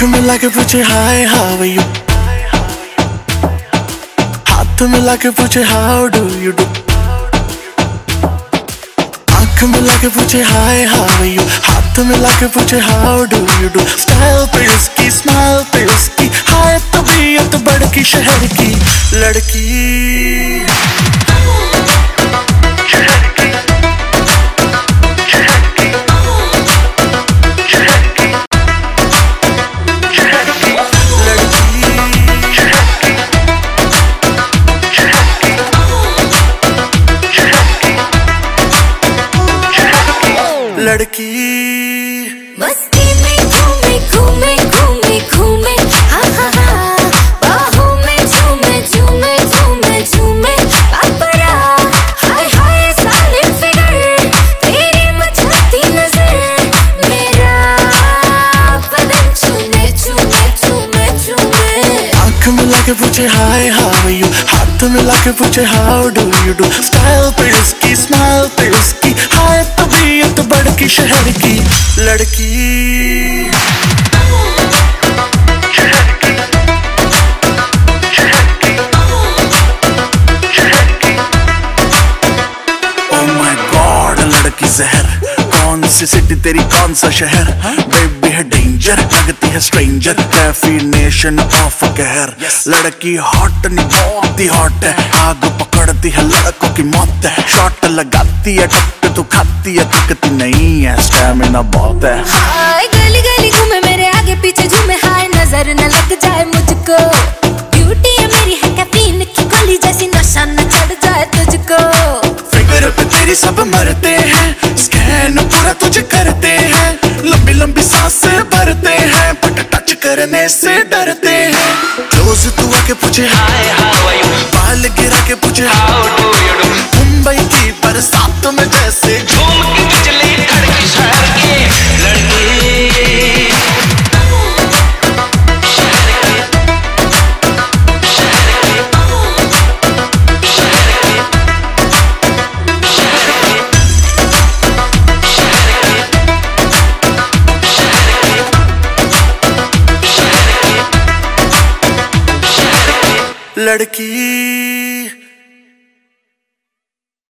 आँख मिला के पूछे हाय हाउ यू हाथ मिला के पूछे हाउ डू यू डू आँख मिला के पूछे हाय हाउ यू हाथ मिला के पूछे how do you do style पे उसकी स्माइल पे उसकी हाय तबीयत बड़की शहर की लड़की। लड़की। मस्ती में घूमे घूमे घूमे घूमे। हा हा हा। बाहों में झूमे झूमे झूमे झूमे। पापरा हाय हाय साले फिगर। तेरी मचलती नज़र। मेरा बदन चूमे चूमे चूमे चूमे आँख मिला के पूछे हाय हाउ यू? हाथ मिला के पूछे how do you do? Style पे उसकी स्माइल पे उसकी शहर की लड़की। Oh लड़की जहर। कौन सी सिटी तेरी कौन सा शहर? बेबी है डेंजर लगती है स्ट्रेंजर डेफिनेशन ऑफ़ कहर। लड़की हॉट नहीं बहुत ही हॉट है। आग पकड़ती है लड़कों की मौत है। शॉट लगाती है तो खाती है थकती नहीं है स्टैमिना बहुत है। हाय गली गली घूमे मेरे आगे पीछे झूमे हाय नज़र न लग जाए मुझको। ब्यूटी है मेरी है कैफीन की गोली जैसी नशा न चढ़ जाए तुझको। फिगर पे तेरी सब मरते हैं स्कैन पूरा तुझे करते हैं। लंबी लंबी साँसें भरते हैं बट टच करने से डरते हैं। क्लोज तू आके पूछे हाय हाउ लड़की